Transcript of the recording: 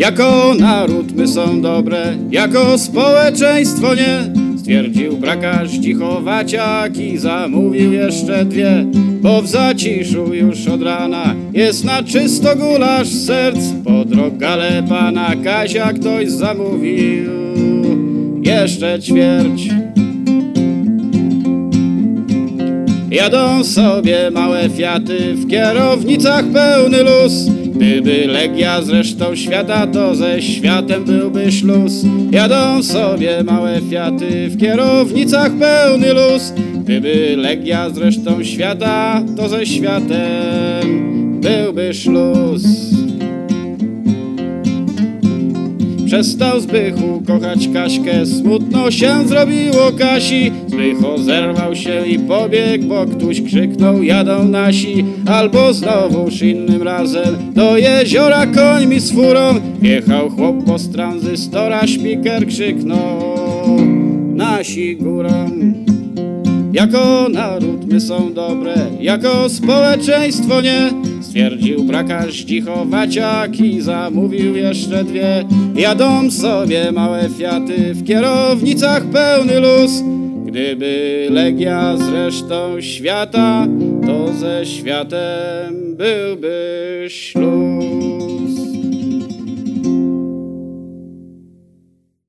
Jako naród my są dobre, jako społeczeństwo nie. Stwierdził brakarz cichowaciak i zamówił jeszcze dwie. Bo w zaciszu już od rana jest na czysto gulasz serc. Podrogale pana Kazia ktoś zamówił jeszcze ćwierć. Jadą sobie małe fiaty, w kierownicach pełny luz. Gdyby Legia z resztą świata, to ze światem byłby szluz. Jadą sobie małe fiaty, w kierownicach pełny luz. Gdyby Legia z resztą świata, to ze światem byłby szluz. Przestał Zbychu kochać Kaśkę, smutno się zrobiło Kasi. Zbycho zerwał się i pobiegł, bo ktoś krzyknął jadą nasi. Albo znowuż innym razem do jeziora końmi z furą. Jechał chłop po tranzystora, szpiker krzyknął nasi górą. Jako naród my są dobre, jako społeczeństwo nie Stwierdził brakarz cichowaciak i zamówił jeszcze dwie. Jadą sobie małe fiaty, w kierownicach pełny luz. Gdyby Legia z resztą świata, to ze światem byłby śluz